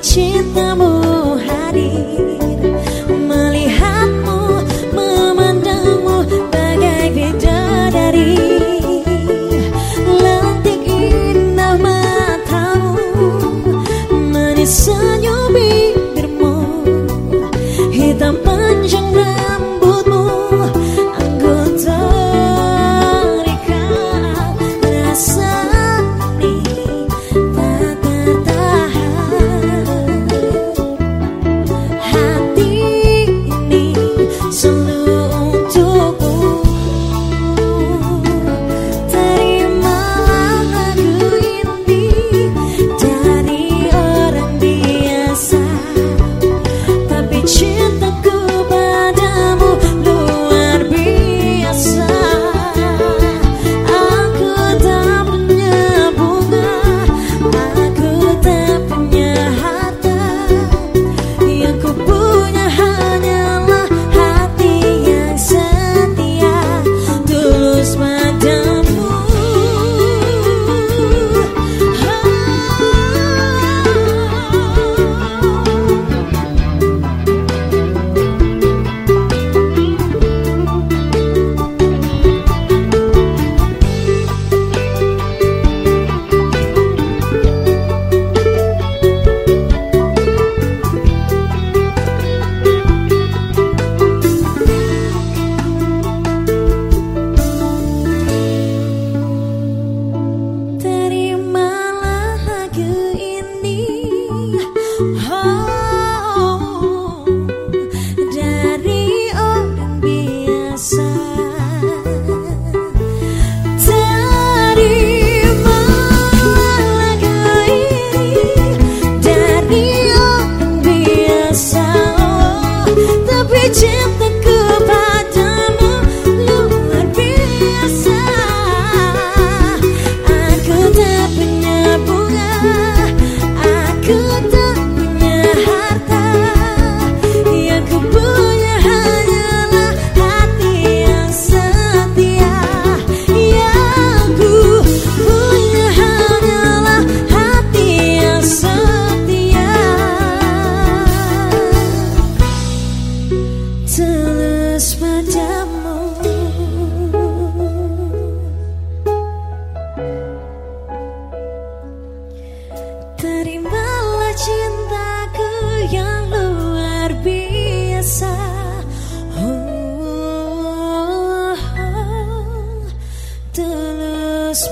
te damos. sesmajamu Terimalah cintaku yang luar biasa. Oh, oh, oh, Tulus